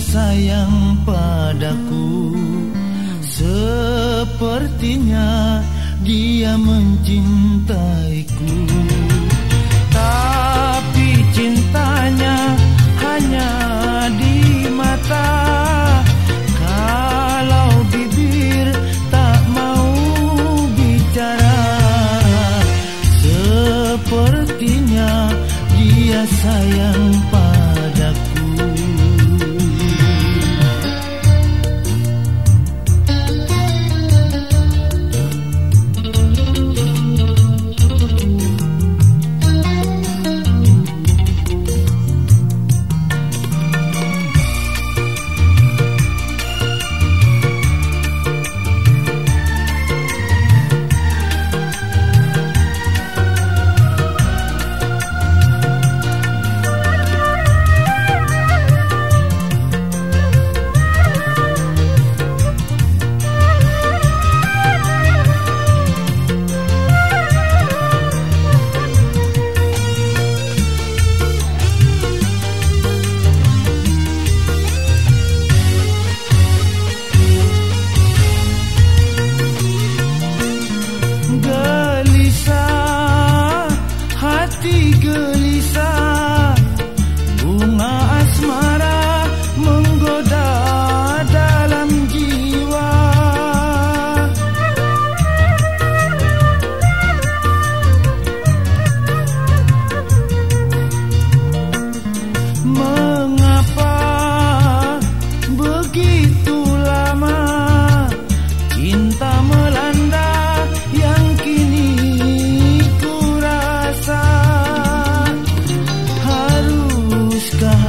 sayang padaku. Sepertinya dia mencintaiku. Tapi cintanya hanya di mata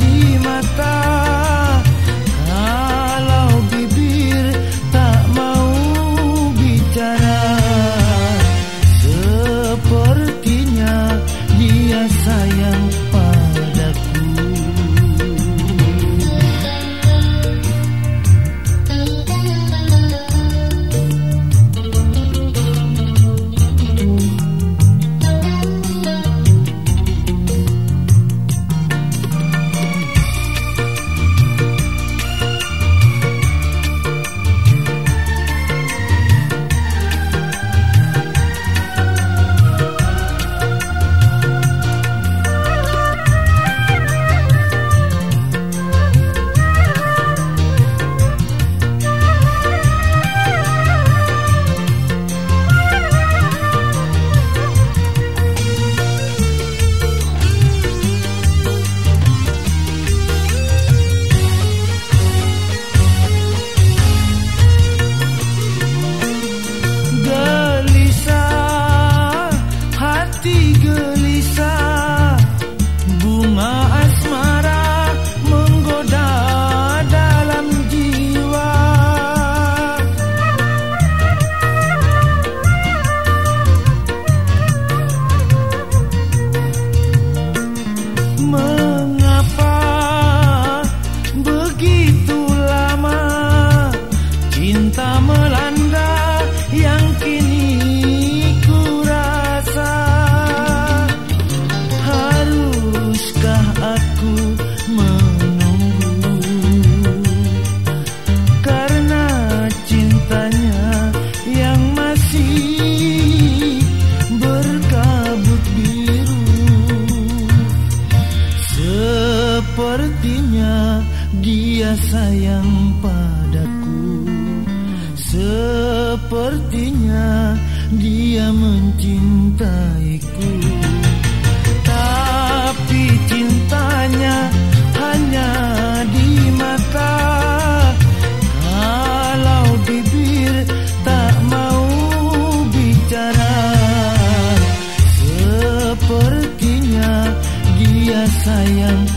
di mata. Kalau bibir tak mau bicara Sepertinya dia sayang sayang padaku. Sepertinya dia mencintaiku. Tapi cintanya hanya di mata. Kalau bibir tak mau bicara Sepertinya dia sayang